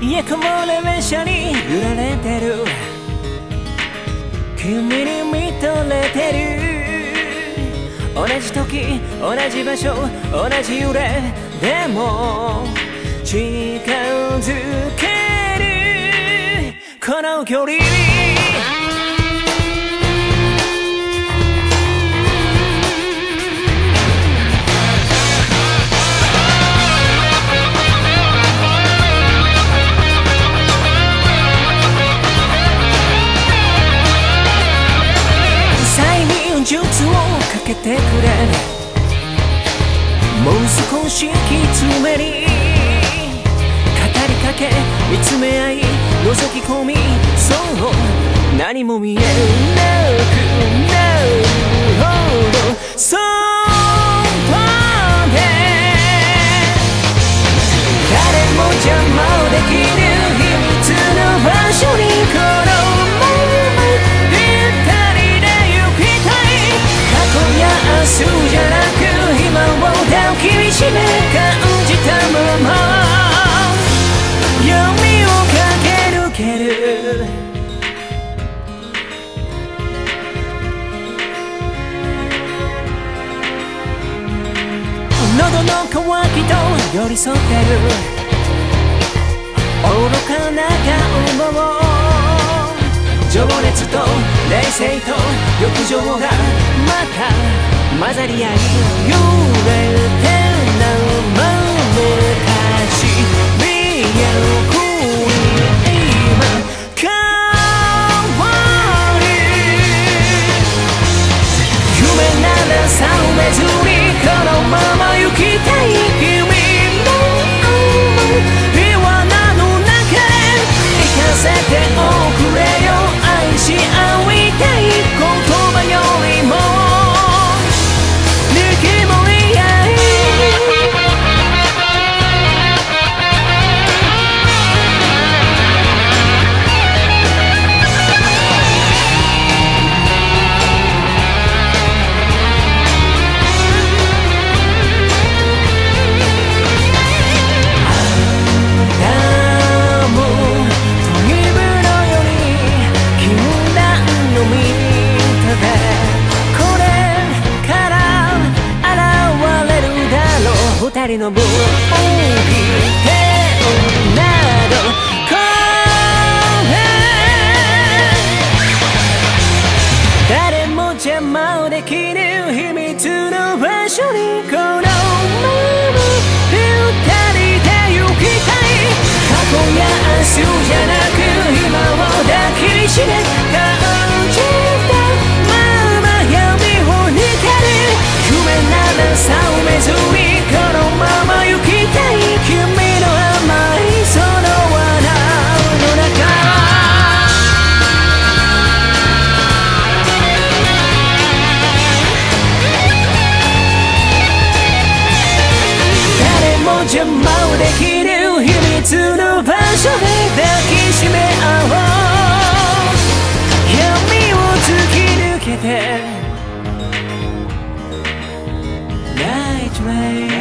家こもれ列車に揺られてる。君に見とれてる。同じ時同じ場所同じ揺れ。でも近づける。この距離にかけてくれ。もう少しきつめに語りかけ見つめ合い覗き込みそう。何も見えなくなるほど。ける。喉の渇きと寄り添ってる。愚かな顔も。情熱と冷静と欲情がまた混ざり合い揺れろう二人の分大き手などこれ誰も邪魔をできぬ秘密の場所に来ない made